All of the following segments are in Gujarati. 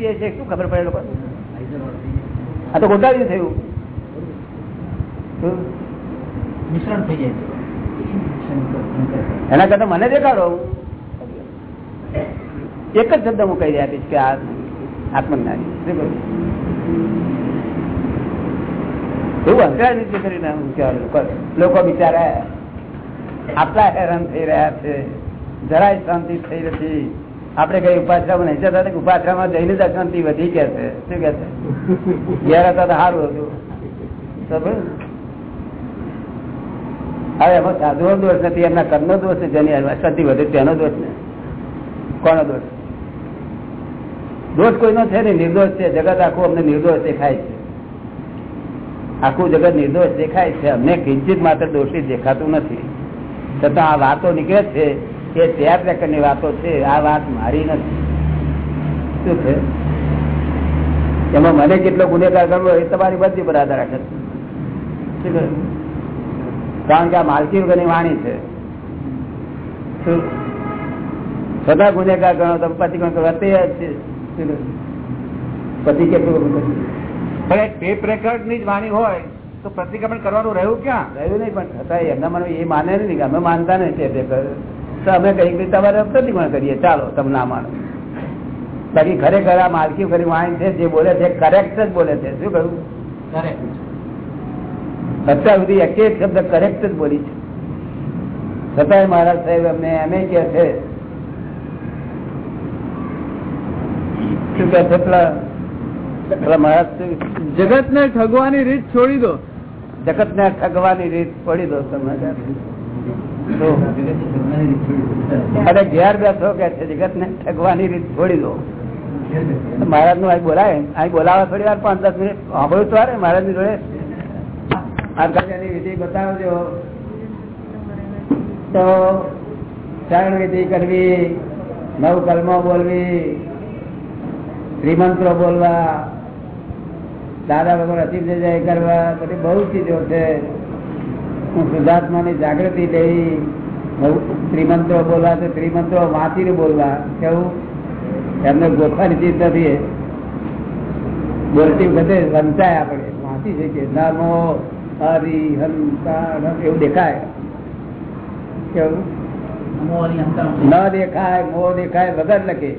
શું ખબર પડે લોકો આ તો ગોટાવી થયું. મિશ્રણ થઈ જાય. એના કરતા મને દેખાડો. એક જ શબ્દ હું કહી આપીશ કે આ આત્મજ્ઞાની. એવું અંતરાય રીતે કરીને લોકો બિચારા આટલા હેરાન થઈ રહ્યા છે. જરાય શાંતિ થઈ નથી. આપણે કઈ ઉપાશ્રમ નહીં જતા ઉપાશ્રમમાં જઈને જ અશાંતિ વધી કે છે. શું કે છે? ઘેર હતા તો સારું હતું. હવે એમાં સાધુનો દોષ નથી, એમના કર્મનો દોષ છે જેની અશાંતિ વધે તેનો દોષ ને કોનો દોષ? દોષ કોઈનો છે ને નિર્દોષ છે. જગત આખું અમને નિર્દોષ દેખાય છે. આખું જગત નિર્દોષ દેખાય છે. અમને કિંચિત માત્ર દોષિત દેખાતું નથી. છતાં આ વાતો નીકળે છે. એ ટેપ રેકર્ડની વાતો છે આ વાત મારી નથી. શું છે? એમાં મને કેટલો ગુનેગાર કરવો એ તમારી બધી પર આધાર રાખે છે. કારણ કે આ માલકી વગરની વાણી છે. શું? ગુનેગાર ગણો તો તો વર્તે છે. કેટલું ટેપ રેકર્ડની જ વાણી હોય તો પ્રતિક્રમણ કરવાનું રહ્યું ક્યાં? રહ્યું નહીં પણ છતાં એમના મને એ માને નહીં કે અમે માનતા નહીં તે તે કરે. તો અમે કઈ તમારે પ્રતિક્રમણ કરીએ. ચાલો તમે ના માનો બાકી ખરેખર આ માલકી ફરી વાણી છે જે બોલે છે કરેક્ટ જ બોલે છે. શું કહ્યું? અત્યાર સુધી એક એક શબ્દ કરેક્ટ જ બોલી છે. છતાંય મહારાજ સાહેબ અમને એમ કે છે શું કે છે પેલા? પેલા મહારાજ જગત ને ઠગવાની રીત છોડી દો. જગત ને ઠગવાની રીત પડી દો તમે. તો અરે ઘેર બેઠો કે છે જગત ને ઠગવાની રીત છોડી દો. મહારાજનું અહીં બોલાય અહીં બોલાવે થોડી વાર પાંચ દસ મિનિટ સાંભળ્યું તો અરે મહારાજની જોડે વિધિ બતાવજો. તો શરણ વિધિ કરવી નવ કલમો બોલવી શ્રીમંત્રો બોલવા દાદા ભગવાન અતિ જય કરવા બધી બહુ ચીજો છે. હું શુદ્ધાત્માની જાગૃતિ લઈ ત્રિમંત્રો બોલવા તો શ્રીમંત્રો વાંચીને બોલવા. કેવું? એમને ગોખવાની ચીજ નથી બોલતી વખતે વંચાય આપણે. વાંચી શકીએ. નામો હરિ એવું દેખાય. કેવું? ન દેખાય મો દેખાય વગર લખે.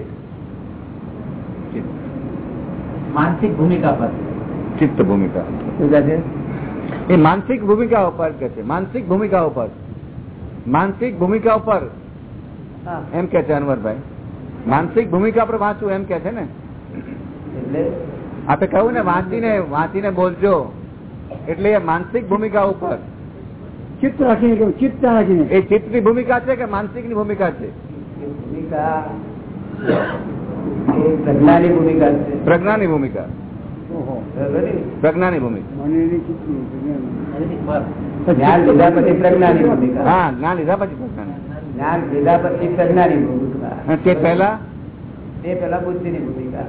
માનસિક ભૂમિકા પર. ચિત્ત ભૂમિકા. શું કહે છે? એ માનસિક ભૂમિકા ઉપર કે છે? માનસિક ભૂમિકા ઉપર. માનસિક ભૂમિકા ઉપર. એમ કે છે અનવરભાઈ. માનસિક ભૂમિકા પર વાંચવું એમ કે છે ને? આપે કહ્યું ને વાંચીને વાંચીને બોલજો. એટલે એ માનસિક ભૂમિકા ઉપર. ચિત્ત રાખીને કેવું ચિત્ત રાખીને. એ ચિત્તની ભૂમિકા છે કે માનસિકની ભૂમિકા છે? ભૂમિકા પ્રજ્ઞાની ભૂમિકા છે. પ્રજ્ઞાની ભૂમિકા. ને? પ્રજ્ઞાની ભૂમિ. જ્ઞાન લીધા પછી પ્રજ્ઞાની ભૂમિકા. હા જ્ઞાન લીધા પછી પ્રજ્ઞાની. જ્ઞાન લીધા પછી પ્રજ્ઞાની ભૂમિકા. તે પહેલા? તે પહેલા બુદ્ધિ ની ભૂમિકા.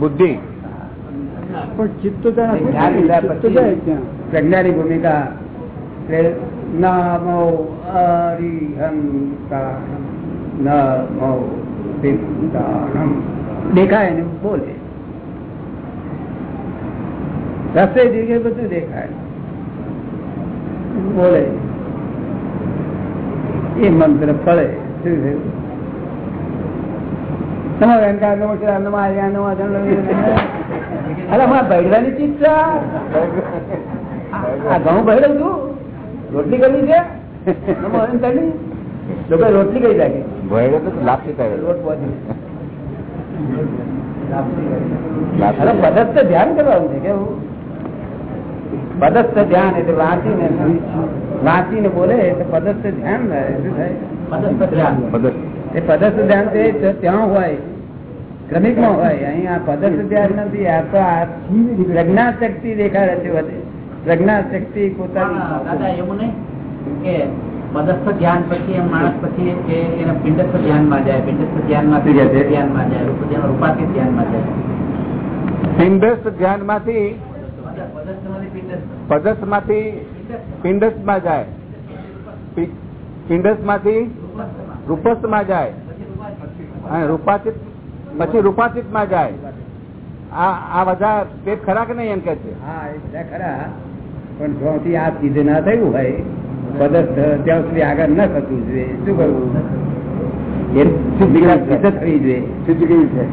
બુદ્ધિ. પણ ચિત્ત જ્ઞાન લીધા પછી પ્રજ્ઞાની ભૂમિકા. નમો અરિહંતાણમ નમો દેખાય ને બોલે. રસ્તે જગ્યાએ બધું દેખાય. બોલે. એ મંત્ર ફળે. શું અરે મારા ચીજ છે. આ. આ ઘઉં બહેડું છું. રોટલી કરવી છે. નમો લોકો રોટલી કરી નાખે. ભયડો તો લાપસી થાય રોટ પહોંચી લાપસી. અરે ધ્યાન કરવાનું છે કેવું પદસ્થ ધ્યાન એટલે વાંચીને વાંચીને બોલે એટલે પદસ્થ ધ્યાન. એ પદસ્થ ધ્યાન તે ત્યાં હોય ક્રમિકમાં હોય અહીં આ પદસ્થ ધ્યાન નથી આ તો આ પ્રજ્ઞા શક્તિ દેખાડે છે વધે પ્રજ્ઞા શક્તિ પોતાની એવું નહીં કે પદસ્થ ધ્યાન પછી એમ માણસ પછી કે એના પિંડસ્થ ધ્યાનમાં જાય પિંડસ્થ ધ્યાનમાં? ધ્યાનમાં જાય રૂપાથી ધ્યાનમાં જાય. પિંડસ્થ ધ્યાનમાંથી પિંડસ્થમાંથી પિંડસમાં જાય. પિંડસમાંથી રૂપસ્થમાં જાય રૂપાચિત પછી રૂપાચિતમાં જાય. આ આ બધા પેટ ખરા કે નહીં એમ કે છે? હા એ ખરા. પણ જ્યાંથી આ ચીજ ના થયું હોય પદસ ત્યાં સુધી આગળ ન થતું જોઈએ. શું કરવું? એ શુદ્ધિકરણ સિદ્ધ થવી જોઈએ. સિદ્ધ કેવી છે?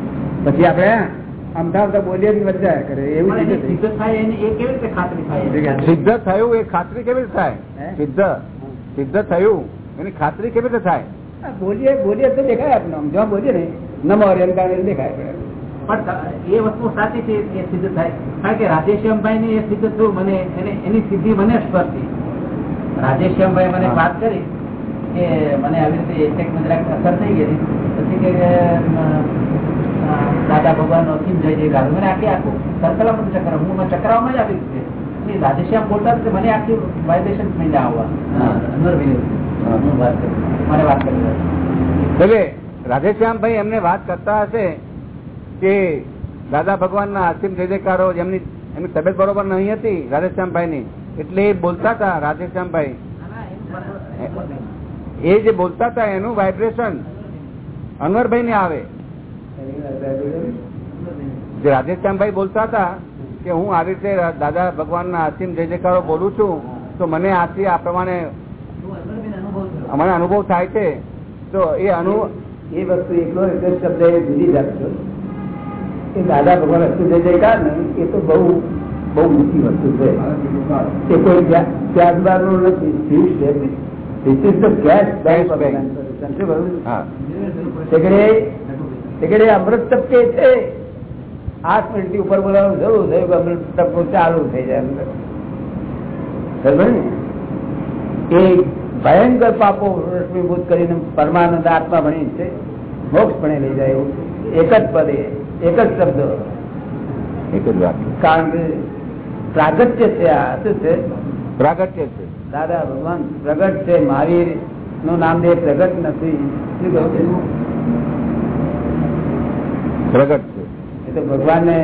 પછી આપણે અમદાવાદ બોલીએ ને બધા કરે એવું સિદ્ધ થાય એ કેવી રીતે ખાતરી થાય સિદ્ધ થયું એ ખાતરી કેવી રીતે થાય? સિદ્ધ. સિદ્ધ થયું એની ખાતરી કેવી રીતે થાય? બોલીએ બોલીએ તો દેખાય આપણે આમ. જ્યાં બોલીએ ને નમો હરિયમ દેખાય પણ એ વસ્તુ સાચી છે એ સિદ્ધ થાય. કારણ કે રાધેશ્યામભાઈ ને એ સિદ્ધ થયું મને એને એની સિદ્ધિ મને સ્પર્શી. રાજેશ્યામભાઈ મને વાત કરી. કે મને આવી રીતે એટેક જરાક અસર થઈ ગઈ પછી કે દાદા ભગવાન નો અસીમ જઈ જઈ મને આખી આખું સર્કલમ બધું ચક્ર હું મને ચક્રાવમાં જ આવી રીતે. રાધેશ્યામ બોલતા મને આખી વાઇબ્રેશન થઈ આવવા. હા. અનવરભાઈ હું. વાત કરી. મને વાત કરી એટલે રાધેશ્યામભાઈ એમને વાત કરતા હશે કે દાદા ભગવાનના અસીમ જય જયકારો એમની એમની તબિયત બરોબર નહીં હતી રાધેશ્યામભાઈ ની એટલે એ બોલતા હતા રાધેશ્યામભાઈ એ જે બોલતા હતા એનું વાઇબ્રેશન અનવરભાઈ ને આવે. જે બોલતા હતા કે હું આવી રીતે દાદા ભગવાનના અસીમ જય જયકારો બોલું છું, તો મને આથી આ પ્રમાણે મને અનુભવ થાય છે. તો એ અનુ, એ વસ્તુ એકલો એક શબ્દ એ રાખજો એ દાદા ભગવાન અસીમ જય જયકાર ને એ તો બહુ બહુ ઊંચી વસ્તુ છે. એ કોઈ ત્યાગબારનું નથી ફિક્સ છે. This is the cash bank. Of અમૃત ટપકે છે આઠ મિનિટથી ઉપર બોલાવવાનું જરૂર છે અમૃત ટપકો ચાલુ થઈ જાય અંદર. એ ભયંકર પાપો રશ્મિભૂત કરીને પરમાનંદ આત્મા ભણી છે. મોક્ષ ભણે લઈ જાય એવું. એક જ પદે એક જ શબ્દ. એક જ વાત કારણ કે પ્રાગટ્ય છે આ. શું છે? પ્રાગટ્ય છે. દાદા ભગવાન પ્રગટ છે. મહાવીરનું નામ દે પ્રગટ નથી. શું કહ્યું છે? પ્રગટ છે. એ તો ભગવાનને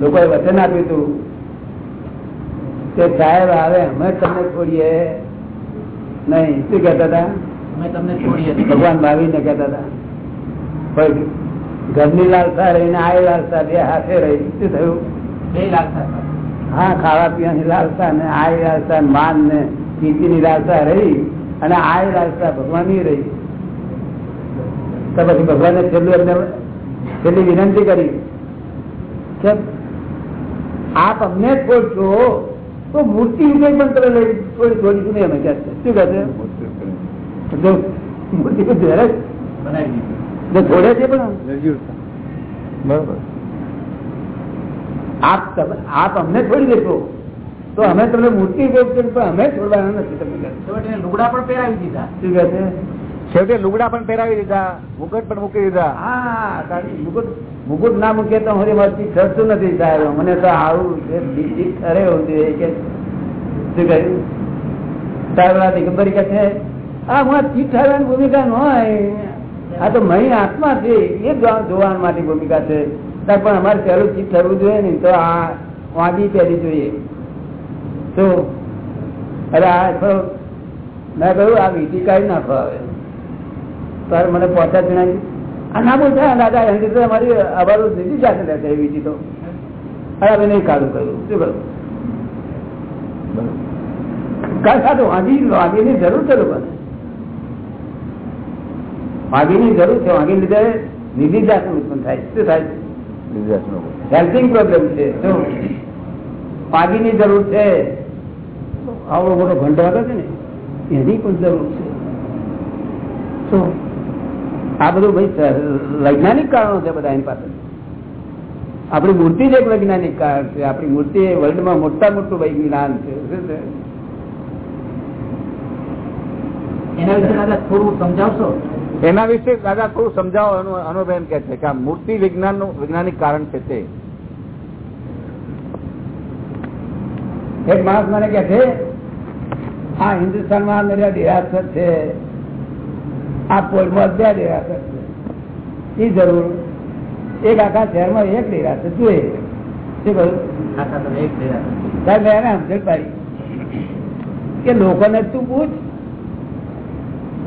લોકોએ વચન આપ્યું હતું કે સાહેબ આવે અમે તમને છોડીએ નહીં. શું કહેતા હતા? અમે તમને છોડીએ ભગવાન ભાવી ને કહેતા હતા. પણ ઘરની લાલસા રહીને આ લાલસા બે હાથે રહી. શું થયું? બે લાલસા હા ખાવા પીવાની લાલસા ને આ લાલસા માન ને કીર્તિની લાલસા રહી અને આ લાલસા ભગવાનની રહી. તો પછી ભગવાને છેલ્લું એમને છેલ્લી વિનંતી કરી કે આપ અમને છોડશો તો મૂર્તિ રૂપે પણ તમે લઈ થોડી છોડીશું નહીં અમે શું કહે છે? મૂર્તિ તો ઘેર જ બનાવી દીધું. જે છોડે છે પણ બરોબર. આપ તમે- આપ અમને છોડી દેશો. તો અમે તમને મૂર્તિ પણ અમે છોડવાના નથી તમે કહે છે. છેવટે એને લુગડા પણ પહેરાવી દીધા. શું કહે છે? છેવટે લુગડા પણ પહેરાવી દીધા મુગટ પણ મૂકી દીધા. હા મુગટ કે મુકુટ ના મૂકીએ તો મારી મારથી ખર્ચું નથી સાહેબ મને તો આવું એવું જોઈએ કે શું કહ્યું સાહેબ દિગંબરી કહે છે આ હું ચીઠ ઠરવાની ભૂમિકા ન હોય. આ તો મહી આત્મા છે. એ જ જોવા માટે ભૂમિકા છે. સાહેબ પણ અમારે પહેલું ચીઠ થવું જોઈએ ને તો આ વાંધી પહેરી જોઈએ. તો અરે આ મેં કહ્યું આ વીટી કાઢી નાખો આવે તારે મને પહોંચા જણાવી આ ના બોલતા દાદા એની અમારી અમારું દીદી સાથે રહેશે એવી વીટી તો. અરે હવે નહીં કાઢું કહ્યું. શું કરું કાલ સાથે વાંગી વાંગીની જરૂર છે લોકોને. વાંગીની જરૂર છે વાંગી લીધે નિધિ જાતનું ઉત્પન્ન થાય. શું થાય. હેલ્થિંગ પ્રોબ્લેમ છે. શું? વાંગીની જરૂર છે. આવડો મોટો ઘંટો હતો છે ને એની પણ જરૂર છે. શું આ બધું ભાઈ વૈજ્ઞાનિક કારણો છે બધા એની પાસે. આપણી મૂર્તિ જ એક વૈજ્ઞાનિક કારણ છે. આપણી મૂર્તિ એ વર્લ્ડમાં મોટા મોટું વૈજ્ઞાન છે. એના વિશે દાદા થોડું સમજાવશો? એના વિશે દાદા થોડું સમજાવો. અનુ- અનુભવ કે છે કે આ મૂર્તિ વિજ્ઞાનનું વૈજ્ઞાનિક કારણ છે તે. એક માણસ મને કે છે આ હિન્દુસ્તાનમાં મેરા દેરાસર છે. આ પોલમાં બે દેરાસર છે. એ જરૂર. એક આખા શહેરમાં એક દેરાસર જોઈએ શું કહ્યું આખા તમે એક થયા. સાહેબ મેં એને સમજણ પાડી કે લોકોને તું પૂછ.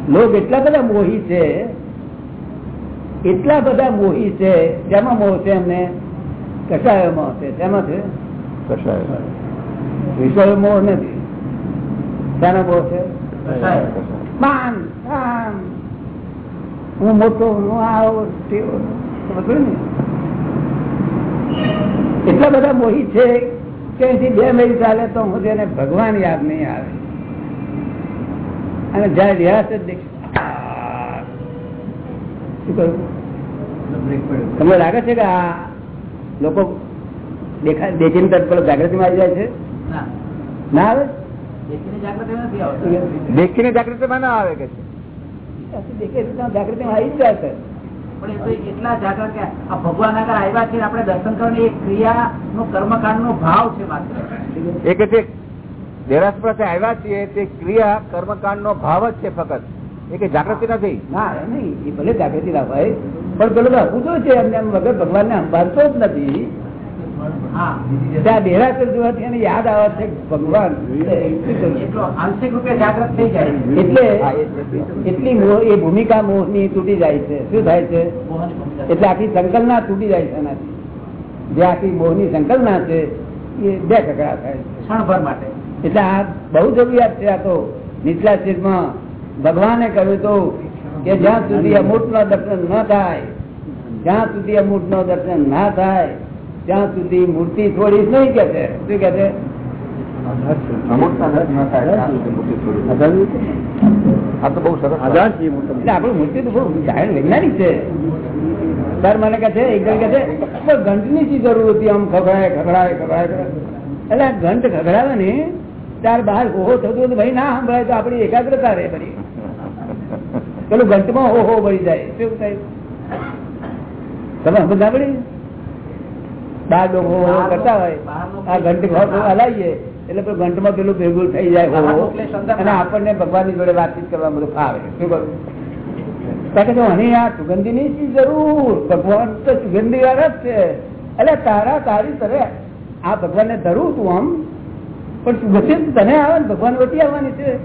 લોક એટલા બધા મોહી છે એટલા બધા મોહી છે. જેમાં મોહ છે એમને? કસાયોમાં છે તેમાં છે? કસાયો વિષયો મોહ નથી. શાનો મોહ છે? માન હું મોટો હું આવો ને? એટલા બધા મોહી છે કે અહીંથી બે મિનિટ ચાલે તો હું તેને ભગવાન યાદ નહીં આવે. અને જયારે રિહાસ જ દેખ. શું કરું તમને લાગે છે કે આ લોકો દેખા દેખીને તત્પર જાગૃતિમાં આવી જાય છે. ના આવે? દેખીને જાગૃતિ જાગૃતિમાં ના આવે કે છે? દેખે આવી જાય છે. પણ એ તો એટલા જાગૃત કે આ ભગવાન આગળ આવ્યા છે આપણે દર્શન કરવાની એક ક્રિયા નો કર્મકાંડ નો ભાવ છે માત્ર. એ કે છે દેરાસ પાસે આવ્યા છીએ તે ક્રિયા કર્મકાંડ નો ભાવ જ છે ફક્ત. એ કે જાગૃતિ નથી? ના નહીં એ ભલે જાગૃતિ ના હોય પણ પેલો તો જોઈએ છે એમને વગર ભગવાન ને સંભાળતો જ નથી. ત્યાં દેરાસર જોવાથી એને યાદ આવે છે ભગવાન. છે. એટલો આંશિક રૂપે જાગૃત થઈ જાય. એટલે એ એટલી એ ભૂમિકા મોહની તૂટી જાય છે. શું થાય છે? એટલે આખી સંકલ્પના તૂટી જાય છે એનાથી. જે આખી મોહની સંકલ્પના છે એ બે ટકરા થાય ક્ષણભર માટે. એટલે આ બહુ જરૂરિયાત છે આ તો. નીચલા સ્ટેજમાં ભગવાને કહ્યું તો કે જ્યાં સુધી અમૂર્ત નો દર્શન ન થાય જ્યાં સુધી અમૂર્ત નો દર્શન ના થાય ત્યાં સુધી મૂર્તિ થોડી નહીં કે છે. શું કે છે? આપણું મૂર્તિ તો બહુ જાહેર વૈજ્ઞાનિક છે. સર મને કહે છે એક જણ કહે છે ઘંટની શી જરૂર હતી? આમ ખગડાય ખગડાય ખગડાય ખગડાય." એટલે ઘંટ ખગડાવે ને ત્યાર બહાર ઓહો થતું હોય તો ભાઈ ના સંભળાય તો આપડી એકાગ્રતા રહે બધી પેલું ઘંટમાં હો હો બળી જાય. શું થાય? તમે સમજ ના પડી બાર લોકો કરતા હોય આ ઘંટ હલાવીએ એટલે પેલું ઘંટમાં પેલું ભેગું થઈ જાય અને આપણને ભગવાનની જોડે વાતચીત કરવા બધું ફાવે. શું કરું આ સુગંધી ની શી જરૂર ભગવાન તો સુગંધી જ છે. એટલે તારા તારી તરે આ ભગવાન ને ધરું તું આમ. પણ સુગંધી તને આવે ને ભગવાન વટી આવવાની છે.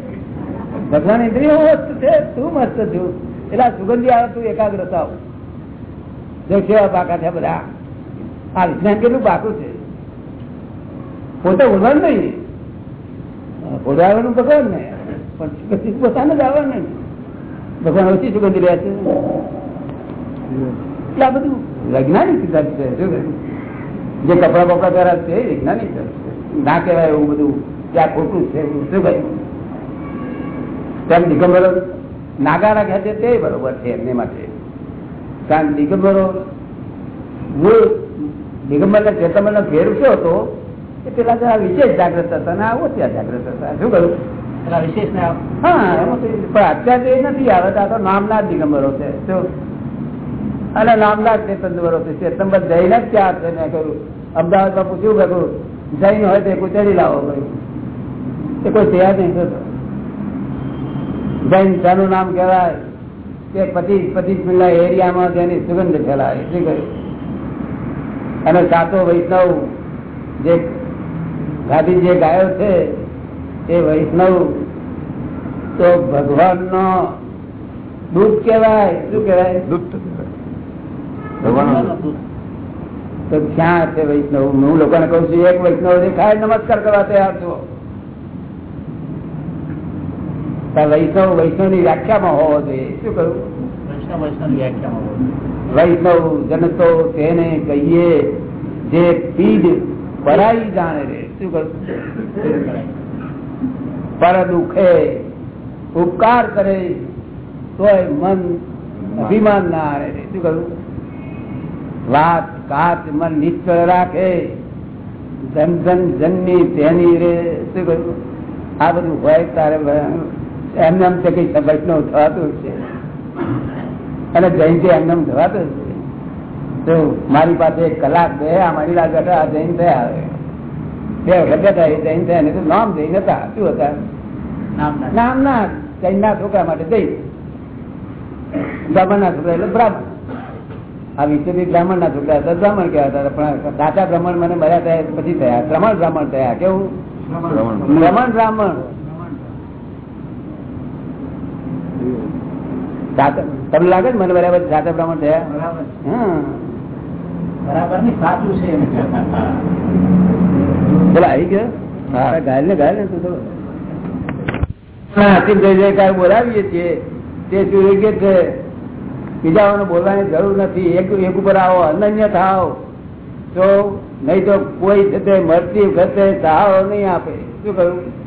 ભગવાન ઇન્દ્રિય મસ્ત છે તું મસ્ત છું. એટલે આ સુગંધી આવે તું એકાગ્રતા. જો કેવા પાકા છે બધા. આ વિજ્ઞાન કેટલું પાકું છે? પોતે ઓળવાનું નહીં. ઓળવાનું ભગવાન ને. પણ પોતાને જ આવવાનું. ભગવાન ઓછી સુગંધી રહ્યા છે. એટલે આ બધું વૈજ્ઞાનિક સિદ્ધાંત છે જે કપડા બપડા પહેરા છે, એ વૈજ્ઞાનિક ના કહેવાય એવું બધું ત્યાં ખોટું છે શું કહ્યું તેમ દિગંબરો નાગા રાખ્યા છે, તે બરોબર છે, એમને માટે. કારણ દિગંબરો મૂળ દિગંબર ને ચેતંબર નો ફેર શું હતો એ પેલા જરા વિશેષ જાગ્રત હતા અને આવો ત્યાં જાગ્રત હતા. શું કહ્યું? પેલા વિશેષ ને હા પણ અત્યારે તો એ નથી આવે તો આ તો નામના જ દિગંબરો છે. શું? અને નામના ચેતંબરો છે. ચેતંબર જૈન જ ત્યાં છે મેં કહ્યું. અમદાવાદમાં પૂછ્યું મેં કહ્યું જૈન હોય તો ચડી લાવો કહ્યું એ કોઈ તૈયાર નહીં થતો જૈન શાનું નામ કહેવાય. કે પચીસ પચીસ મિલા એરિયામાં તેની સુગંધ ફેલાય. શું કહ્યું? અને સાતો વૈષ્ણવ જે ગાદી જે ગાયો છે એ વૈષ્ણવ તો ભગવાન નો દૂત કેવાય શું કેવાય દૂધ ભગવાનનું તો ક્યાં છે વૈષ્ણવ? હું લોકોને કહું છું એક વૈષ્ણવ દેખાય નમસ્કાર કરવા તૈયાર છો. વૈષ્ણવ વૈષ્ણવની વ્યાખ્યામાં હોવો જોઈએ. શું કહ્યું? વૈષ્ણવ વૈષ્ણવ વ્યાખ્યામાં વૈષ્ણવ જનતો તેને કહીએ, જે પીડ પરાઈ જાણે રે. શું કરું પર દુખે ઉપકાર કરે, તોય મન અભિમાન ના આવે રે. શું કરું વાત કાચ મન નિશ્ચળ રાખે ધન ધન જનની તેની રે. શું કરું આ બધું હોય તારે એમને એમ છે કઈ વૈષ્ણવ થવાતું છે. અને જયંતિ એમને એમ થવાતું તો મારી પાસે એક કલાક બે આ મારી લાગે આ જૈન થયા હવે. બે વખત હતા એ જૈન થયા નહીં તો નામ જૈન હતા. શું હતા? નામ ના જૈન ના છોકરા માટે જૈન. બ્રાહ્મણ ના છોકરા એટલે બ્રાહ્મણ. આ વિષ્ણુ બ્રાહ્મણ ના છોકરા હતા બ્રાહ્મણ કહેવાતા હતા પણ સાચા બ્રાહ્મણ મને મળ્યા થયા પછી થયા. શ્રમણ બ્રાહ્મણ થયા કેવું? શ્રવણ. બ્રાહ્મણ તમને લાગે મને બરાબર સાચા બ્રાહ્મણ થયા? બરાબર. હા. સાચું છે. બોલા આવી ગયો? હા. ઘાયલ ને ગાયલ ને તું તો. હાથી જય જયકાર બોલાવીએ છીએ. તે શું યોગ્ય છે. બીજાઓને બોલવાની જરૂર નથી. એક એક ઉપર આવો અનન્ય થાવ. તો નહીં તો કોઈ મળતી વખતે સહારો નહીં આપે. શું કહ્યું?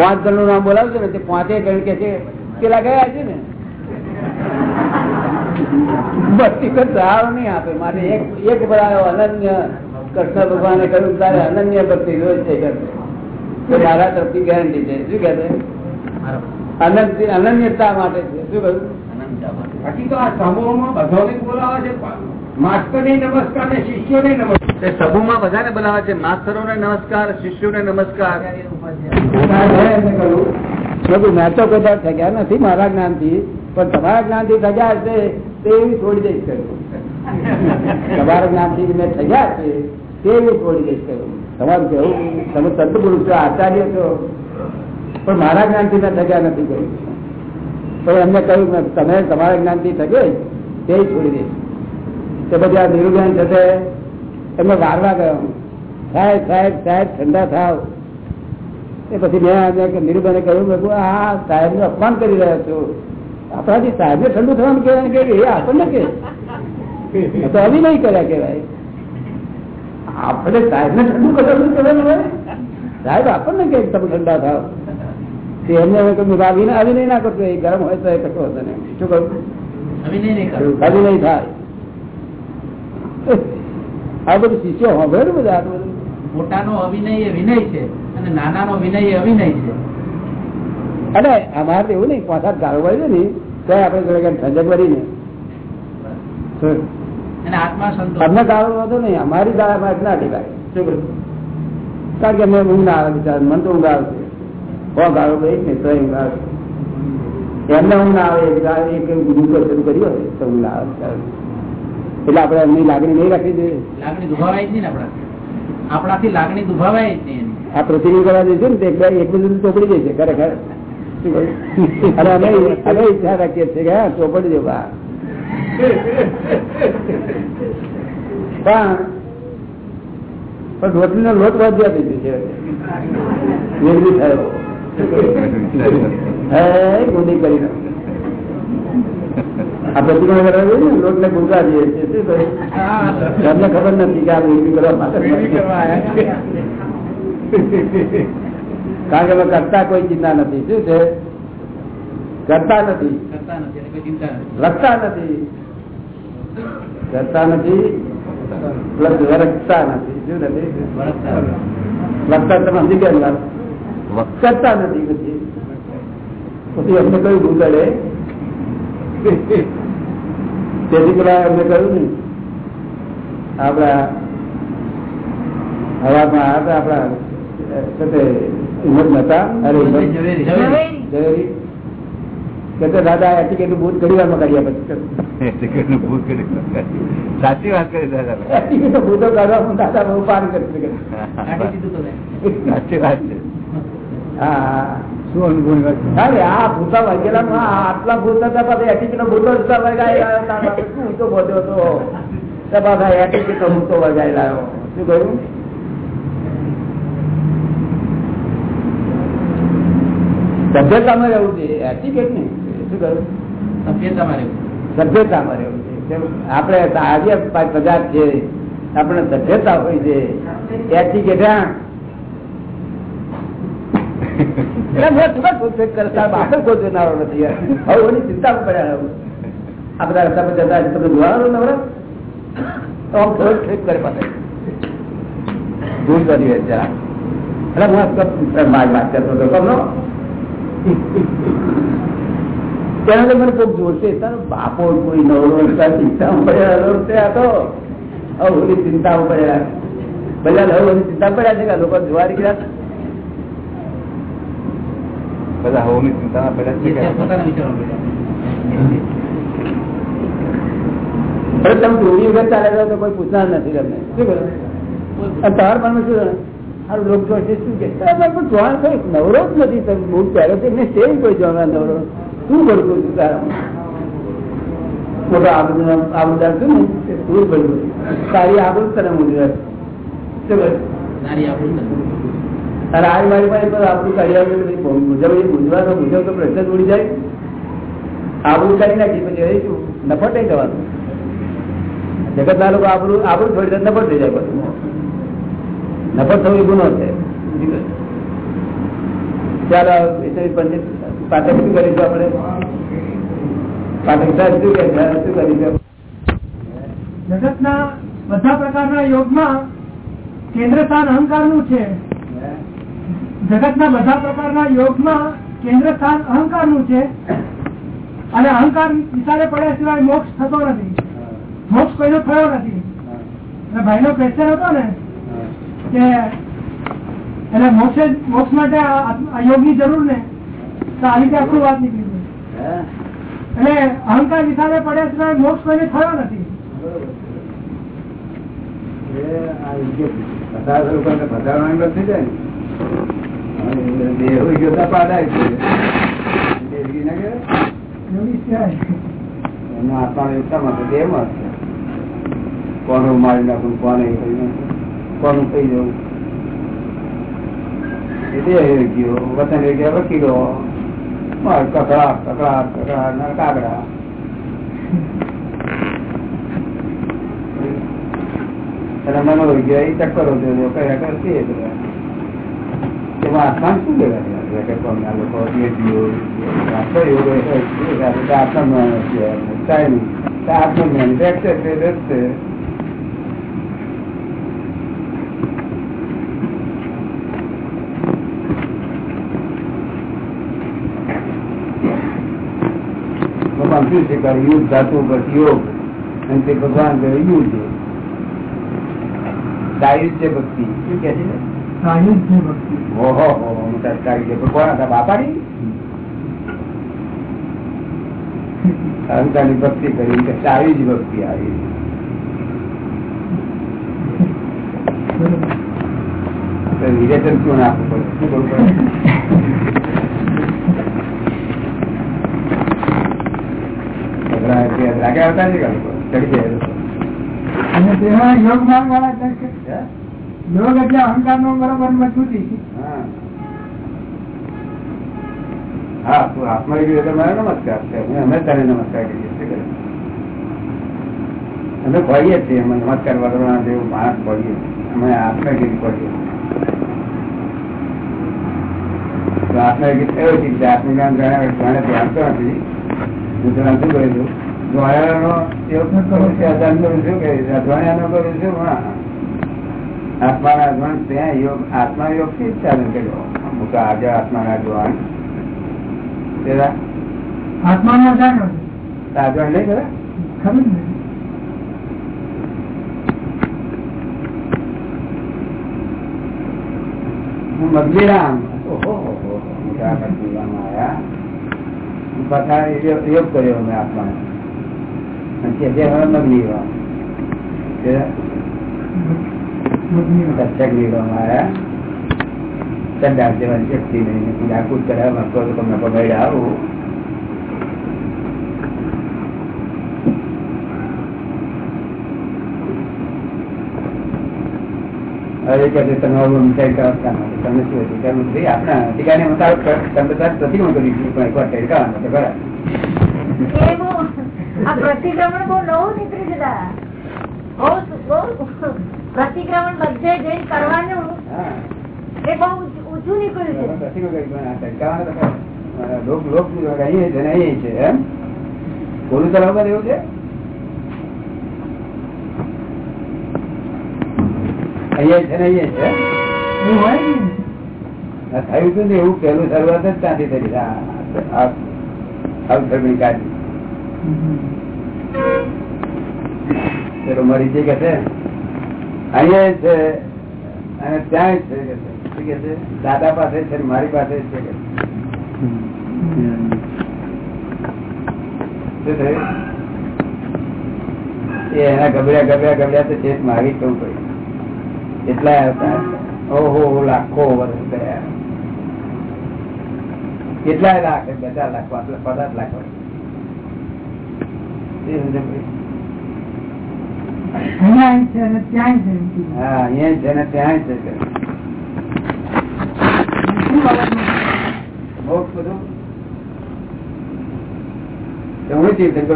પાંચ જણનું નામ બોલાવજો ને પાંચે જણ કે છે. પેલા ગયા છે ને. અનન્ય, કૃષ્ણ ભગવાને અનન્ય ભક્તિ છે તો મારા તરફથી ગેરંટી છે. શું કહે છે? અનન્યતા માટે છે. શું કહ્યું? બાકી બોલાવે છે. નમસ્કાર ને નમસ્કાર. બધાને બોલાવે છે માસ્તરોને નમસ્કાર શિષ્યોને નમસ્કાર. બધું મેં તો કોઈ થગ્યા નથી મારા જ્ઞાનથી પણ તમારા જ્ઞાનથી થગ્યા હશે તે એવી છોડી દઈશ કહ્યું તમારા જ્ઞાનથી મેં થગ્યા છે તે એવી છોડી દઈશ કહ્યું તમારું કેવું તમે સંત પુરુષ છો આચાર્ય છો પણ મારા જ્ઞાનથી મેં થગ્યા નથી કહ્યું પણ એમને કહ્યું તમે તમારા જ્ઞાનથી થગે તે છોડી દઈશ. તે આ નિરૂબેન થશે એમને વારવા ગયો. સાહેબ સાહેબ સાહેબ ઠંડા થાવ. એ પછી મેં આજે કહ્યું મેં આ સાહેબનું અપમાન કરી રહ્યા છો. આપણાથી સાહેબ ને ઠંડુ થવાનું કહેવાય કે એ આપણને કે તો અભી નહીં કર્યા કહેવાય. આપણે સાહેબ ને ઠંડુ કરવાનું કહેવાનું હોય સાહેબ આપણને કે તમે ઠંડા થાવ. એમને હવે કહ્યું આવી નહીં ના કરતો એ ગરમ હોય તો એ ને. શું કહ્યું? અભિનય નહીં થાય. આ બધું શિષ્યો સાંભળે બધા આ બધું. મોટાનો અભિનય એ વિનય છે અને નાનાનો વિનય એ અભિનય છે. અને અમારે તો એવું નહીં પાછા ગાળો વળી ને તો આપણે જોડે ઠંડક ભરીને. ને અમને ગાળો વાંધો નહીં અમારી દાળ જ ના શું કરું કારણ કે અમે ઊંઘ ના આવે બિચાર મને તો ઊંઘ આવશે હો ગાળો ભાઈ ને તો ઊંઘ આવે એમને ઊંઘ ના આવે એક ગુરુ શરૂ કર્યું હોય તો ઊંઘ ના આવે. એટલે આપડે એમની લાગણી નહીં રાખવી જોઈએ. લાગણી દુભાવાય જ નહીં ને આપણાથી. લાગણી દુભાવાય જ નહીં આ પ્રતિનિધિ કરવા જઈશું ને તો એક બે એક બીજું ચોપડી જશે ખરેખર. અને અમે અમે ઈચ્છા રાખીએ છીએ કે હા ચોપડી દો પણ પણ રોટલી નો લોટ વધ્યા દીધું છે. નિર્મિત થયો. હે ગુની કરી આ પ્રતિક્રમણ કરવા જોઈએ ને લોટ ને ગુંદા દઈએ શું તમને ખબર નથી કે આ નિર્મિત કરવા માટે કારણ કે કરતા કોઈ ચિંતા નથી. શું છે? કરતા નથી. લખતા નથી કરતા નથી પ્લસ વરખતા નથી. શું નથી? લખતા તમે સમજી ગયા કરતા નથી પછી પછી અમને કયું ભૂતળે તેથી પેલા અમને કહ્યું ને આપડા હવામાં હતા આપડા સાથે હિંમત નતા અરે ઝવેરી. કે દાદા એટીકેટ ભૂત ઘડી વારમાં કાઢ્યા પછી. સાચી વાત કરી દાદા. ભૂતો કાઢવા દાદા બહુ પાર કરી. સાચી વાત છે. હા. શું અનુભવ? અરે આ ભૂતા વાગેલા આટલા ભૂત હતા. ભૂતો શું બોલ્યો હતો? ભૂતો શું કહ્યું? સભ્યતામાં રહેવું છે? એટીકેટ નહીં? શું કહ્યું? સભ્યતામાં રહેવું. સભ્યતામાં રહેવું છે. આપણે આજે પદાર્થ છે આપણે સભ્યતા હોય છે. એટીકેટ હા એટલે મેં થોડા શોધખોળ કરતા બાપે કોઈ જોનારો નથી યાર. હવે ઓની ચિંતા પડ્યા. આ બધા રસ્તા પર જતા તમે જોવાનો નવરા. તો આમ થોડોક ઠીક કરે પાસે ભૂલ કરી જરા એટલે હું આ વાત કરતો હતો. કમનો તેના તો મને કોઈક જોશે બાપો કોઈ નવરો ચિંતા પડ્યા આ તો. હવે ચિંતા પડ્યા. બધા હવે ચિંતા પડ્યા છે કે લોકો જોવા નીકળ્યા બધા હોમની ચિંતામાં પડ્યા છે જે કે? પોતાના વિચારો પડ્યા. અરે તમે ચોરી વગર ચાલે જાઓ તો કોઈ પૂછનાર નથી તમને શું કરો અને તમારા મનમાં શું જાણે? હારું લોક જોશે શું કે અરે પણ જોવા કોઈ નવરો જ નથી તમે બહુ પહેલો છે મેં સેમ કોઈ જોવા નવરો શું કરું છું તારા મોટો આબરૂ આબરૂદાર છું ને તે તું જ ભરવું તારી આબરૂ તને મૂડી શું કહે સારી આપણું અને આ મારી પાસે પણ આપણું કાઢી મુજબ મુજવાનો મુજબ તો પ્રશ્ન ઉડી જાય. આબરું કાઢી નાખી, પછી એ શું? નફટ નહીં જવાનું જગત ના લોકો આબરું આબરું વાર નફટ થઈ જાય પછી. નફટ થવું ગુનો છે. ચાલો પંડિત શું કરીશું આપણે? પાછળ સાહેબ શું શું કરીશું જગતના બધા પ્રકારના યોગમાં કેન્દ્ર સ્થાન અહંકારનું છે. જગતના બધા પ્રકારના યોગમાં કેન્દ્ર સ્થાન અહંકારનું છે. અને અહંકાર વિચારે પડ્યા સિવાય મોક્ષ થતો નથી. મોક્ષ કોઈનો થયો નથી. અને ભાઈ નો ક્વેશ્ચન હતો ને, કે એટલે મોક્ષ મોક્ષ માટે યોગની જરૂર ને, તો આવી રીતે આખું વાત નીકળી ગઈ? એટલે અહંકાર વિચારે પડ્યા સિવાય મોક્ષ કોઈને થયો નથી. એ આ યોગ્ય પચાસ લોકોને નથી જાય ને. દેહ મારી નાખું કોને કોનું થઈ જવું દેહ ગયો વતન યોગ્ય વકીલો કકડા કકડા કકડા ના કાગડા મનો એ ચક્કરો જોજો કયા કરશે એમાં આત્મા શું છે આત્મજ્ઞાન છે ભગવાન છે યુદ્ધ. ધાતુ પર યોગ અને તે ભગવાન યુદ્ધ સાયુજ્ય ભક્તિ. શું કે છે? હતા? અહંકારની ભક્તિ કરી. કે સારી જ ભક્તિ આવી. તો શું આપવું પડે? શું કરવું પડે? રાગે આવતા નથી ચડી તેમાં યોગ માર્ગ વાળા? યોગ એટલે અહંકાર નો બરોબર મજબૂતી તું તો નમસ્કાર કરીએ છીએ અમે તો કે આત્મજ્ઞાન જાણે નથી. હું તને શું કહ્યું છું જોયાનો યોગ કરું છે અજાણ કરું છું કે અજવાણ્યાનો કરું છું હા આત્માના અજવાણ ત્યાં યોગ આત્મા યોગથી ચાલુ કર્યો. અમુક આજે આત્માના અજવાણ આત્માનો છે અજવાણ નહીં ખરું ને? હું મગલીરામ ઓહો હો હો હો, આયા. યોગ કર્યો અમે આત્માનો. જે હવે. મગલીરામ સત્સંગ લીધવામાં આવ્યા કે છે તમે વિચાર કરતા. તમે શું હતું નથી આપણા કરી પણ પ્રતિક્રમણ બધે જઈને કરવાનું એ બહુ ઊંચું નીકળ્યું છે. કોનું એવું અહીંયા છે ને? અહીંયા છે થયું હતું ને એવું પેલું શરૂઆત જ ત્યાંથી થઈ આ આ- આ સગડી કાઢી પેલો મરી જઈ કે છે અહીંયા છે દાદા પાસે છે મારી પાસે છે એના ગભર્યા ગબડ્યા ગભર્યા તો મારી કેવું પડ્યું એટલા હતા. ઓહો લાખો વર્ષ ગયા. કેટલાય લાખ, બે ચાર લાખ, પાંચ લાખ પચાસ લાખ વર્ષ. છે ત્યાં છે. હા અહીંયા છે ને ત્યાં છે? મોક્ષ બધું. હું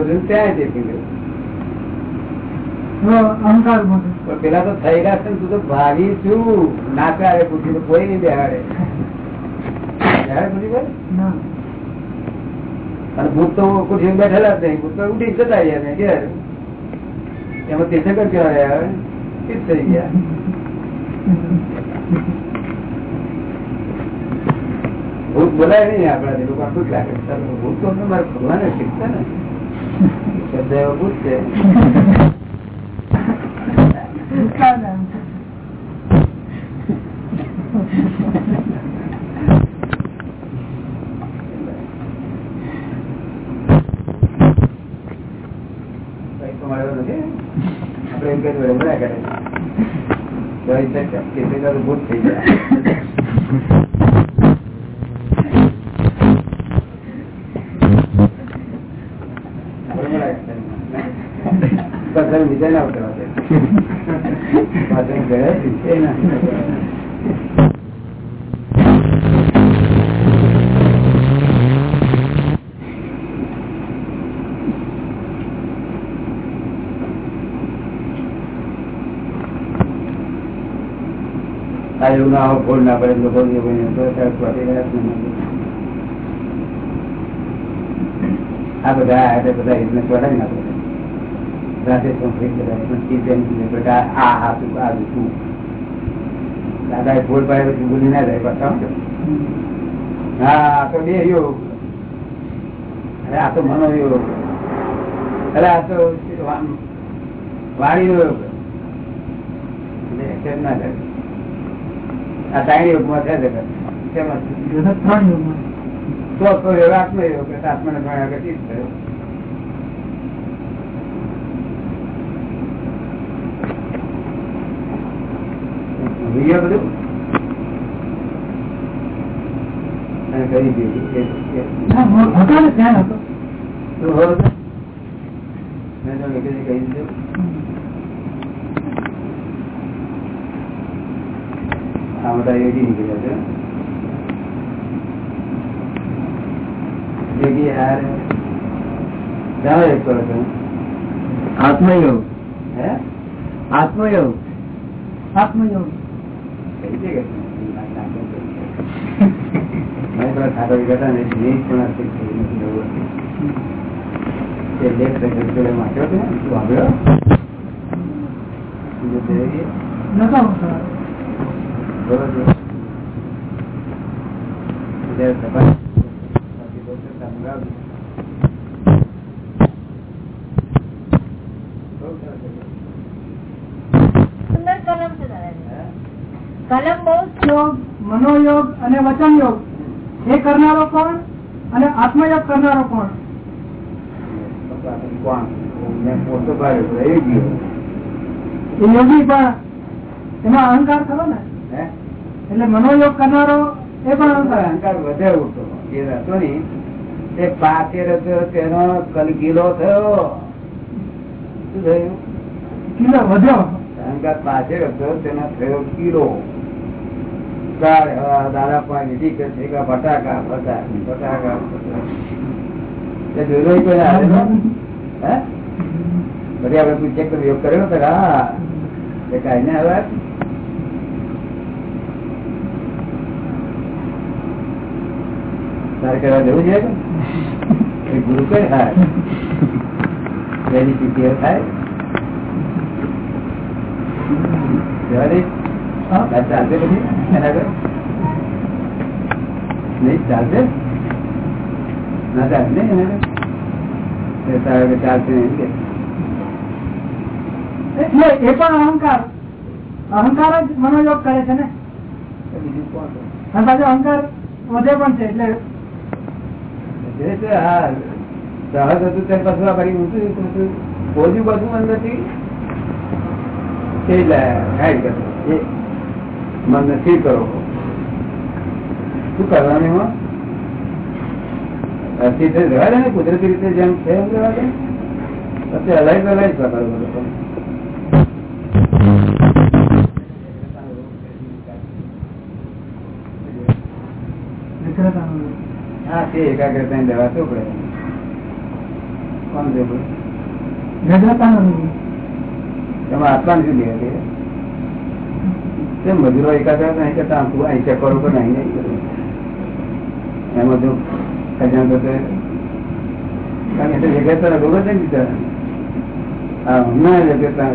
છું ત્યાં અહંકાર પણ પેલા તો થઈ રહ્યા છે તું તો ભાગી છું. ના ચાલે પૂછ્યું કોઈ નહીં બેહાડે. પૂછી અને ભૂત તો કુઠી બેઠેલા જ નહીં. ભૂત તો ઉઠી જતા ગયા ને ઘેર એમાં તીર્થંકર કેવા રહ્યા હવે? થઈ ગયા. ભૂત બોલાય નહીં આપણાથી. લોકો આટલું જ લાગે ભૂત તો અમને મારા ભગવાને શીખતા ને. શબ્દ ભૂત છે. Thank નામ છે. કઈ તો મળ્યો નથી આપણે બોલ્યા કરે. ભૂત થઈ ગયા. પાછળ વિજય ના ઉતરવા દે. પાછળ વિજય ના. એવું ના બધા એટલે બધા એટલે સ્વડાવી નાખો. દાદા એ ફોડ પાડે પછી ભૂલી ના જાય પાછા, હા. તો બે અરે, આ તો મનોયોગ અરે, આ તો વાણી નો યોગ એટલે ના કરે આ ત્રણ યોગમાં છે જગત તેમાં જગત ત્રણ ચોથો યોગ આત્મયોગ આત્માને ભણ્યા ચિત્ત થયો ભૂલી બધું? અને કરી દીધું? મેં કહી દીધું આ બધા યોગી નીકળ્યા છે. યોગી હાર કરો છો. આત્મયોગ. હે? આત્મયોગ. આત્મયોગ. કઈ ખાતા ને પણ થઈ નથી મનોયોગ અને વચન યોગ એ કરનારો કોણ અને આત્મયોગ કરનારો કોણ કોણ? મેં પોતો પાડ્યો, રહી ગયો. એ યોગી પણ એમાં અહંકાર ખરો ને? એટલે મનોયોગ કરનારો એ પણ અહંકાર વધે ઉઠો એ હતો ને તે પાસે તેનો કલગીલો થયો. શું થયું? કિલો વધ્યો. અહંકાર તેનો થયો ફટાકા ફટાકા? હે? બધી આપણે પૂછીએ કે યોગ કર્યો તો હા. ને હવે તારે કરવા જવું છે ગુરુ કઈ થાય. થાય હા. ચાલશે પછી એના આગળ? નહીં ચાલશે? ના ચાલશે એના આગળ? એ આગળ ચાલશે નહીં કે. એટલે એ પણ અહંકાર. અહંકાર જ મનોયોગ કરે છે ને? બીજું કોણ અહંકાર વધે પણ છે એટલે હા. સહજ હતું તે પછી આ ફરી ઊંચું કુદરતી રીતે જેમ છે એમ રહેવા દે પછી તો હલાઈ શકો બધું. તે એકાગ્રતા ની દવા શું પડે? કોણ શું મજૂરો એકાગ્ર નહીં કરતા? આમ તું અહીં ચેક કરો નહીં નહીં એમાં કલ્યાણ તો કારણ કે તે વ્યગ્રતા રોગ જ બિચારા. હા હમણાં વ્યગ્રતા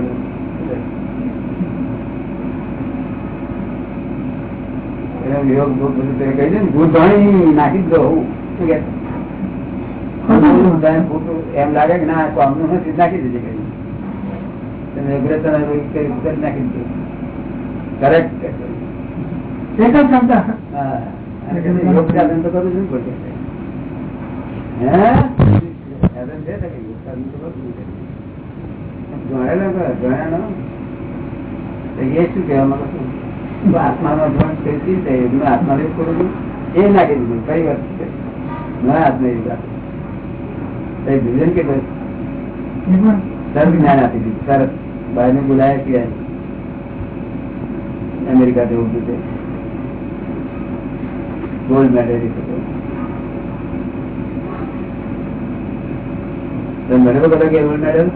એનો વિયોગ બધું કહી દે ને ભૂત નાખી જ દો હું શું કે તને ખોટું એમ લાગે કે ના કોમનું નથી નાખી દીધી કઈ. તમે નાખી દીધું. કરેક્ટ છે ને એ કરું છું? એ નાખી દીધું. કઈ વાત છે? ના આત્મા એવી ભીજન કે તરત જ્ઞાન આપી દીધું. બહારને બોલાયા અમેરિકા જવું છે ગોલ્ડ મેડલિસ્ટ હતો. મને તો બધા કે ગોલ્ડ મેડલ?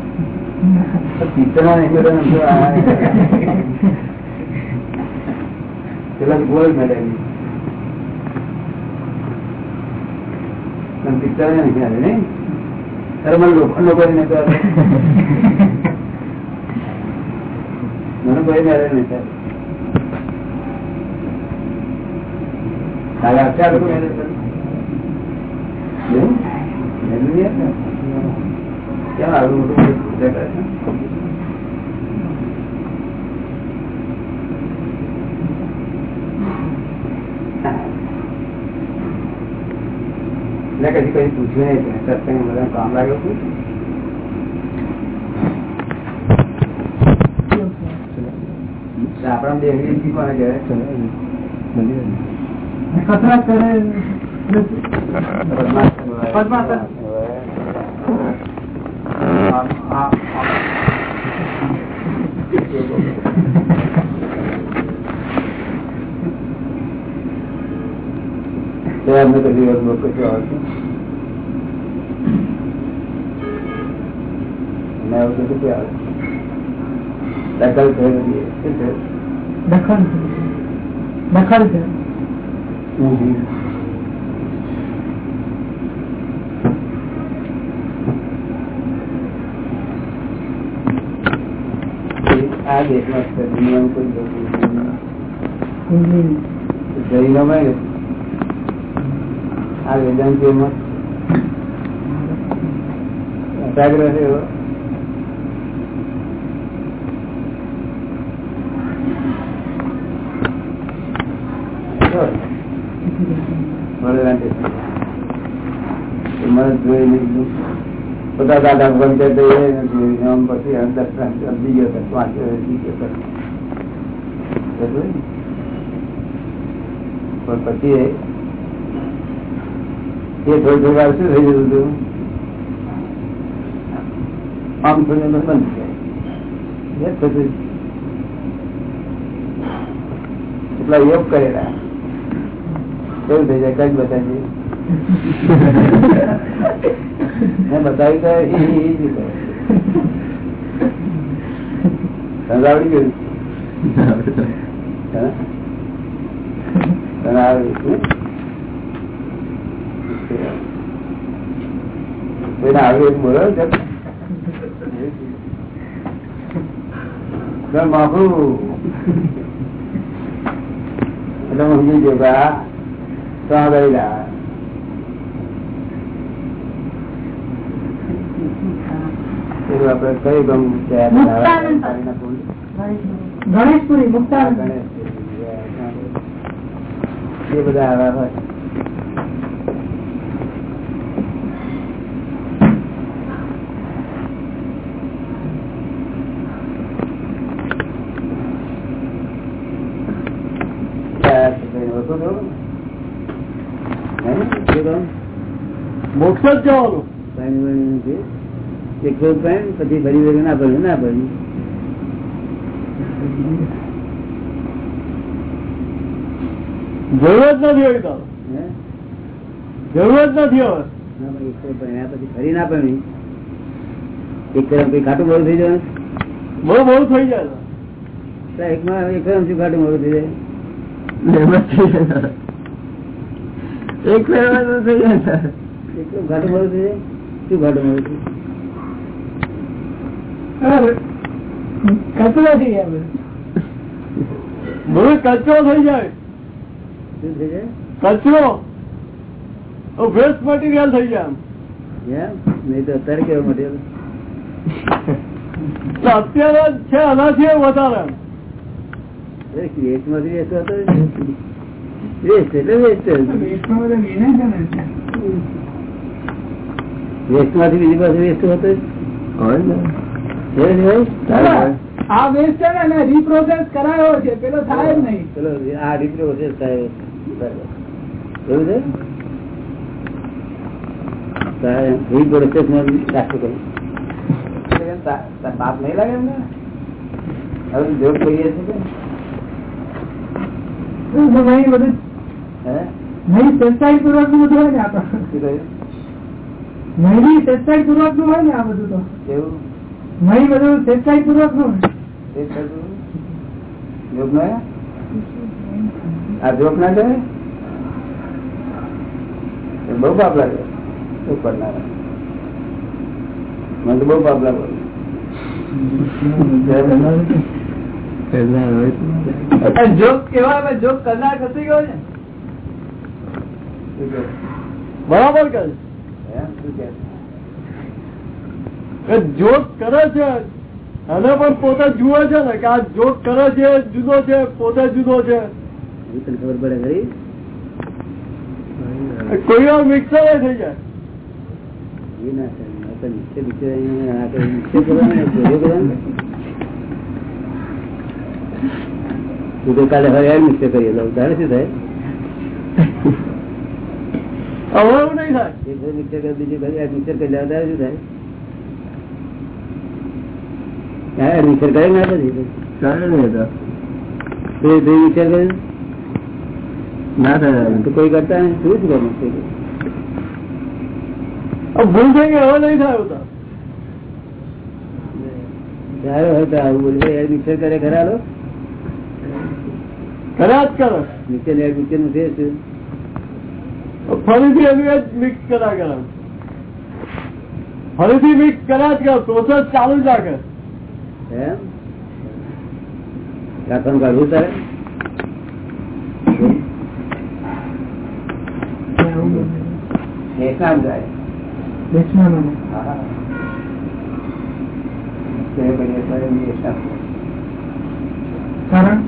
પિત્તળના નહીં ગોલ્ડ મેડલ પિત્તળ નહીં આવે નહીં અરે મને લોખંડ નો કરીને તો મને કોઈ મેળે નહીં થાય કાલે અક્ષર લોકો મેળે છે. એવું? મેળે નહીં હતા? કેમ આવું મોટું પૂજા કરે છે? એટલે કદી કઈ પૂછ્યું નહીં સત્સંગ બધા કામ લાગ્યું હતું આપણા દેહની થી કોને કહેવાય કસરત કરે પદ્માસન. પદ્માસન. આમ, આમ, આમ. તો એમને તો દિવસ મોટો દખલ શું છે? દખલ દખલ છે. આ દેશમાં છે, દુનિયામાં કોઈ જૈનોમાં આ વેદાંતિઓમાં એકાગ્ર છે એવો વેદાંતિ. મને જોઈ નહીં બધા દાદા આમ પછી અંદર સમજી પછી એટલા યોગ કરેલા કેવું થઈ જાય કઈ બતાવી મેં બતાવી. સમજાવડી ગયું? એવું બોલો? માફું એટલે હું સમજી ગયો તો આ ગયેલા એવું આપડે કઈ ગમ. ગણેશપુરી મુક્તાનંદ. એ બધા આવા હોય. મોક્ષ જ જવાનું. એક વખત પહેણ પછી ફરી વખત ના ભર્યું ના ભર્યું જરૂરત નથી હોય તો. જરૂરત નથી પણ પછી ફરી ના એક કઈ ખાટું મોડું થઈ જાય? બહુ બહુ થઈ જાય. એકમાં એક શું ખાટું મોડું થઈ જાય? એક ફેરવા થઈ જાય. શું ઘાટું મળ્યું થઈ કચરો થઈ જાય બધું. બધું કચરો થઈ જાય શું થઈ જાય કચરો વેસ્ટ મટીરિયલ થઈ જાય આમ. એમ? નહીં તો અત્યારે કેવું મટીરિયલ તો અત્યારે છે આનાથી એ વધારે એમ. વેસ્ટમાંથી વેસ્ટ હતો વેસ્ટ એટલે વેસ્ટ વેસ્ટમાંથી બીજી પાસે વેસ્ટ હતો આ વેસ્ટ છે ને રીપ્રોસેસ કરાયો છે. પેલો થાય નહીં. ચલો આ રિપ્રોસેસ થાય. એવું છે? રિપ્રોસેસમાં રાખવું કઈ પાપ નહીં લાગે એમને? હવે જોબ કરીએ છીએ બધું હે? નહીં ચેષ્ટાઈ પૂર્વકનું બધું હોય ને નહીં પૂર્વકનું હોય ને આ બધું તો. કેવું નહીં બધું ચેષ્ટાઈ પૂર્વકનું એ થતું જોબ ના આ જોબ ના કરે એ બહુ પાપ લાગે શું કરનાર મને તો બહુ પાપ લાગે જોક કેવા જોક કરનાર ખસી ગયો છે શું કહે? બરાબર કે એમ જોક કરે છે. અને પણ પોતે જુએ છે ને કે આ જોગ કરે છે જુદો છે પોતે જુદો છે. ખબર પડે ખરી? કોઈ વાર મિક્સર થઈ જાય. કાલે હવે નીચે કરીએ તો શું થાય? એવું નહીં થાય. વખત કરી બીજી યાર કરી શું થાય? યાર નીચે ના પછી તો. એ ભાઈ વિચાર કરે ના થાય. તો કોઈ કરતા નહીં. શું જ કરવું? ભૂલ થઈ ગઈ હવે નહીં થાય તો. ત્યારે હોય તો આવું બોલે. કરે ખરા લો જ કરે. નીચે ને નીચે નું છે શું? ફરીથી એનું જ મિક્સ કરા કરો. ફરીથી મિક્સ કર્યા જ કરે. પ્રોસેસ ચાલુ જ રાખે. એમ? રાખવાનું કાઢવું તારે? એકામ જાય હા. એ સાફ. કારણ?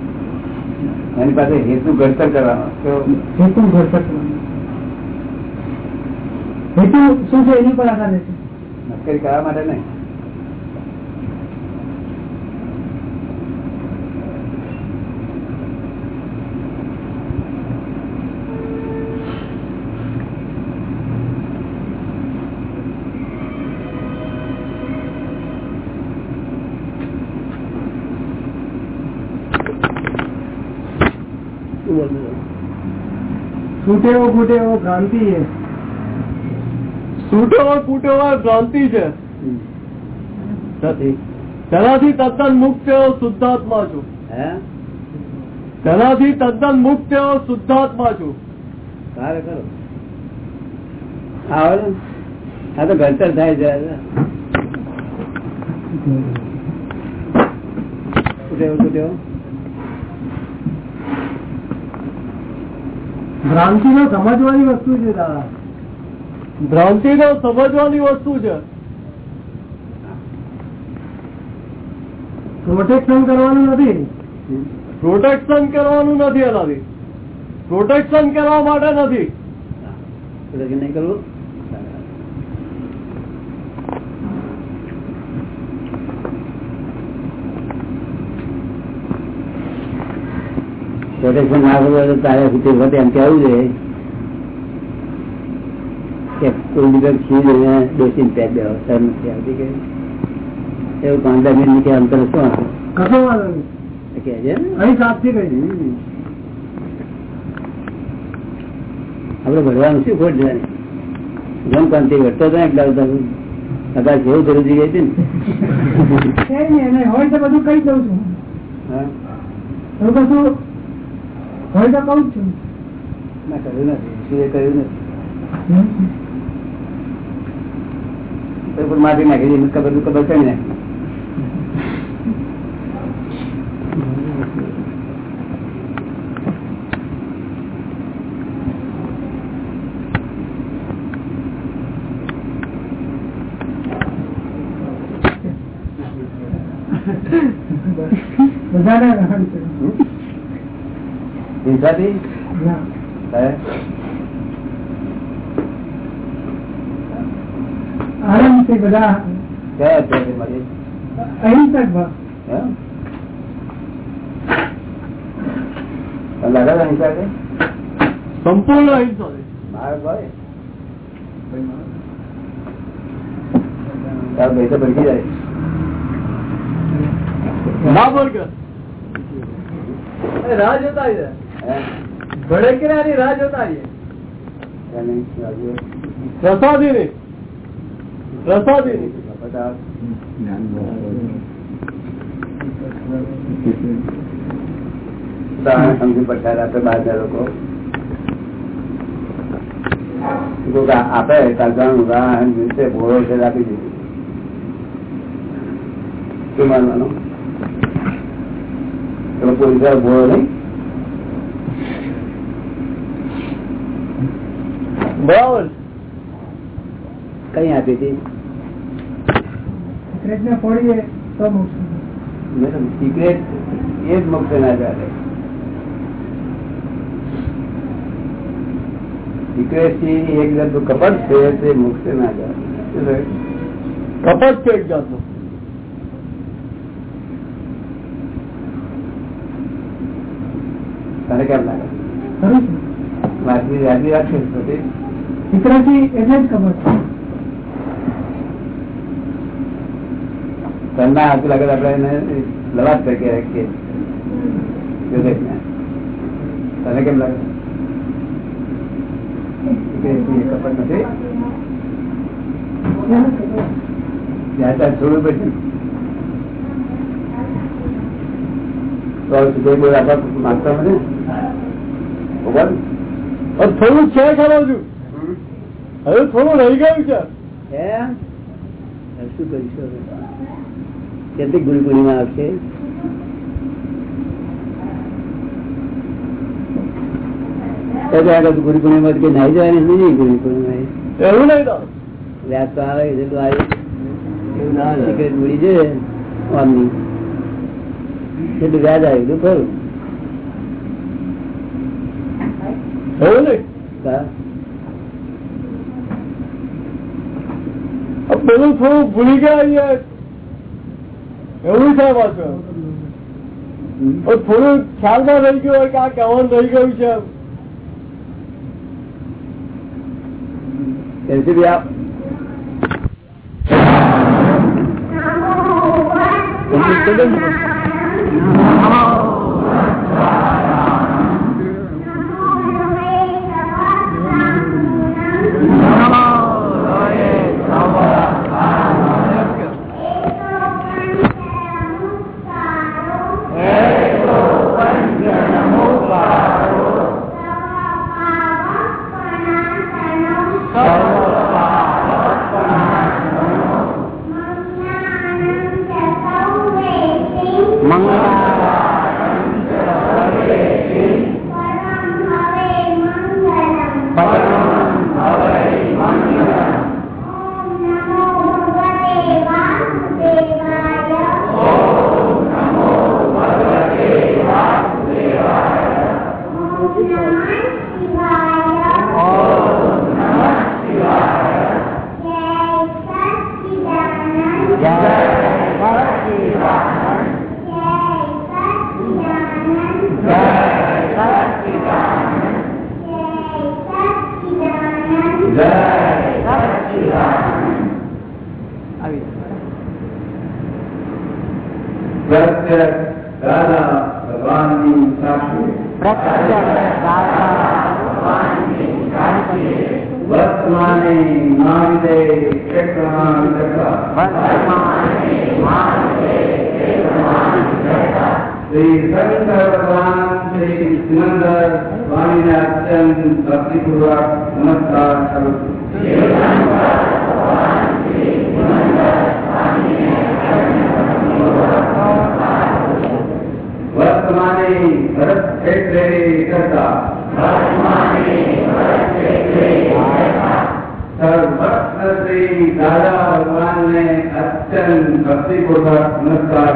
એની પાસે હેતુ ઘડતર કરવાનો. હેતુ ઘડતર કરવાનો. હેતુ શું છે? એની પર આધાર રહેશે. નક્કી કરવા માટે નહીં. છૂટેવો ફૂટેવો ભ્રાંતિ છે. છૂટેવો ફૂટેવો ભ્રાંતિ છે. તેનાથી તદ્દન મુક્ત એવો શુદ્ધાત્મા છું. હે? તેનાથી તદ્દન મુક્ત એવો શુદ્ધાત્મા છું. સારું કરો. આવે ને. આ તો ઘડતર થાય છે. ભ્રાંતિ નો સમજવાની વસ્તુ છે દાદા. ભ્રાંતિ નો સમજવાની વસ્તુ છે. પ્રોટેક્શન કરવાનું નથી. પ્રોટેક્શન કરવાનું નથી એનાથી. પ્રોટેક્શન કરવા માટે નથી. નહીં કરવું? પ્રોટેક્શન ના કરવું હોય તો તારે વખતે એમ કેવું છે કે કોઈ દિવસ ખીર એને ડોસીને પેક દેવો સર નથી આવતી કે? એવું પાંચ મિનિટ કે અંતર શું. આપડે ભરવાનું શું ખોટ જાય જેમ કાંતિ ઘટતો હતો બધા અગા જેવું જરૂરી ગઈ હતી ને. હોય તો બધું કહી દઉં છું. હોય તો કહું છું. ના કર્યું નથી. શું એ કર્યું નથી તો નાખી દીધી ખબર ખબર છે ને. બધાને હિંસાથી? આરામથી બધા કયા અત્યારે મારી? અહિંસક ભાવ. હે? તને છે? સંપૂર્ણ અહિંસા મારે ભાઈ? તાર ભાઈ તો ભડકી જાય. ના બોલ કે રાહ જોતા? ભડકરાની રાહ જોતા પ્રસાદી ઉદાહરણ સમજી પડતા આપે કાગળ ઉદાહરણ દિવસે ભોળો છે આપી દીધું. શું માનવાનું? ભોળો નહીં? બરાબર કઈ આપી હતી? એ જ મોક્ષ ના ચાલે. સિક્રેટથી એક જાતનું કપટ છે તે મોક્ષ ના ચાલે. કપટ છે એક જાતનું. તને કેમ લાગે? વાત વાજબી રાખશે તે એટલે જ ખબર છે. તને ના હાથું લાગે તો આપણે એને લવાજ તરીકે કે તને કેમ લાગે? ખબર નથી? ત્યાં ત્યાં છોડવું પડશે. થોડું છે ખબર છું હવે થોડું રહી ગયું છે. શું કરીશું કેટલી ગુરુ પૂર્ણિમા આવશે? ગુરુ પૂર્ણિમા કે નાઈ જવાની નહીં ગુરુ પૂર્ણિમા એવું નહીં તો. વ્યાસ તો આવે જેટલું આવી. એવું ના સિક્રેટ મળી છે આમની. જેટલું વ્યાજ આવ્યું તો ખરું એવું નહીં હા. આ પેલું થોડું ભૂલી ગયા એવું છે પાછું. થોડું ખ્યાલમાં રહી ગયું હોય કે આ કહેવાનું રહી ગયું છે. એલસીબી આપ? અત્યંત ભક્તિપૂર્વક નમસ્કાર કરું છું વર્તમાને ભરત ક્ષેત્રે કરતા સર્વસ્વ શ્રી દાદા ભગવાનને અત્યંત ભક્તિપૂર્વક નમસ્કાર